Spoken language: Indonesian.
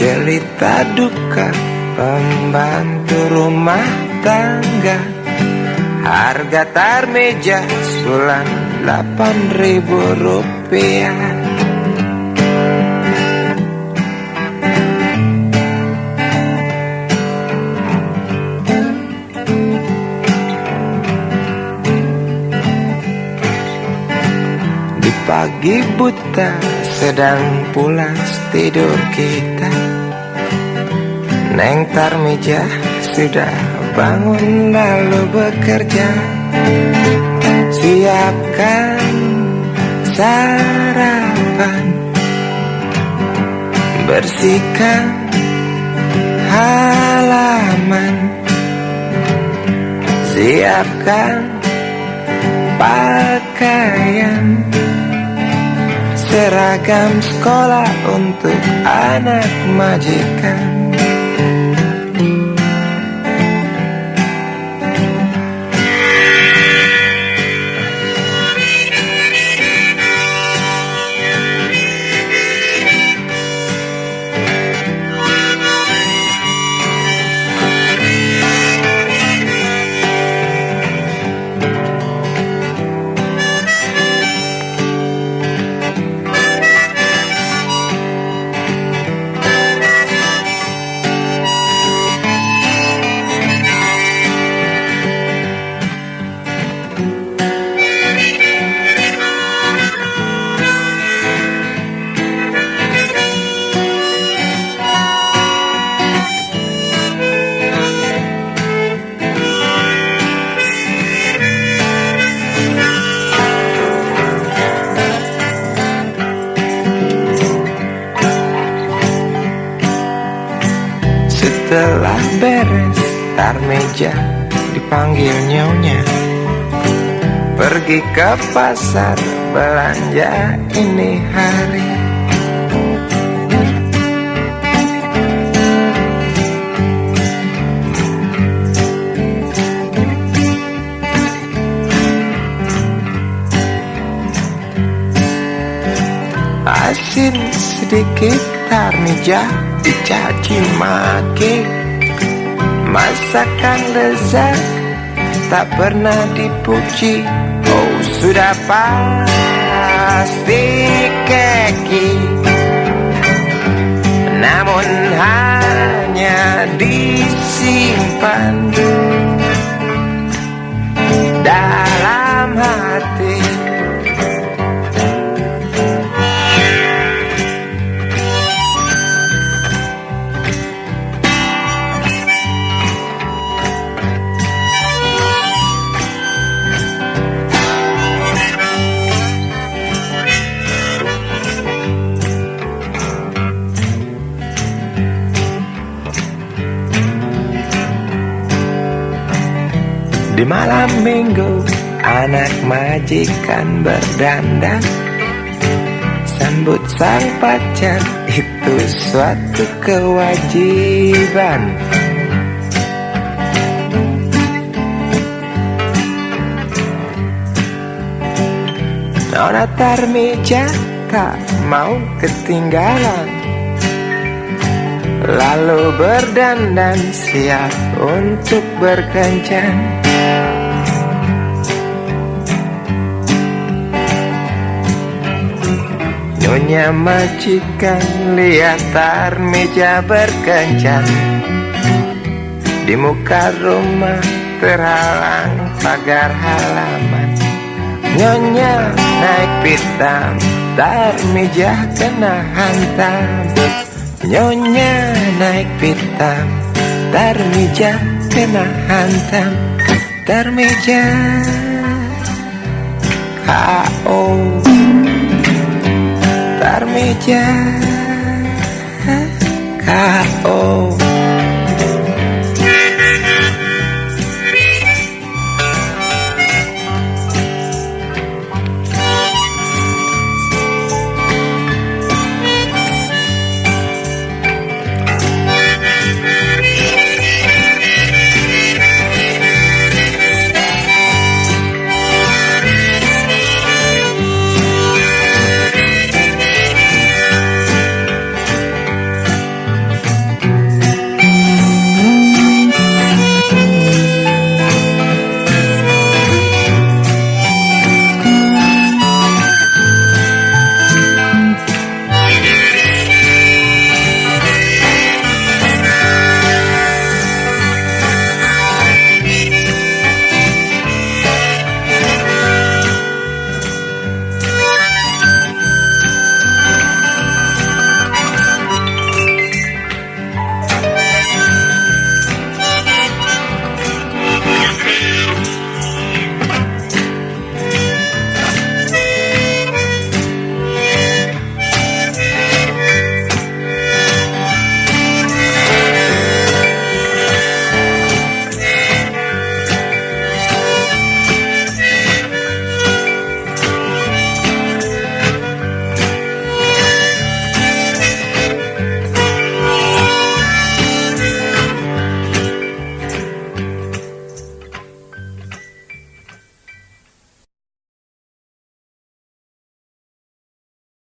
Cerita duka pembantu rumah tangga. Harga tarmeja sulan 8 ribu rupiah. Di pagi buta sedang pulas tidur kita. Neng Tarmija sudah bangun lalu bekerja. Siapkan sarapan. Bersihkan halaman. Siapkan pakaian Seragam sekolah untuk anak majikan Setelah beres tarmeja dipanggil nyonya Pergi ke pasar belanja ini hari Asin sedikit tarmeja dicaci maki Masakan lezat tak pernah dipuji. Oh sudah pasti keki. Namun hanya disimpan Di malam minggu anak majikan berdandan. Sambut sang pacar itu suatu kewajiban. Nona Tarmija tak mau ketinggalan Lalu berdandan siap untuk berkencan. Nyonya majikan lihat Tarmija berkencan. Di muka rumah terhalang pagar halaman. Nyonya naik pitam Tarmija kena hantam Nyonya naik pitam Tarmija kena hantam Tarmija K.O. Tarmija K.O.